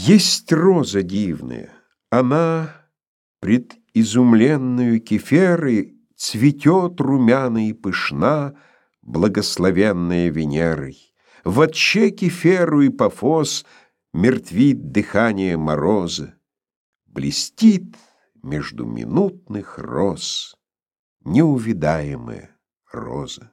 Есть роза дивная, она пред изумленную кеферы Цветет румяна и пышна, Благословенная Венерой. В отче Кеферу и Пафос Мертвит дыхание мороза, Блестит между минутных роз Неувидаемая роза.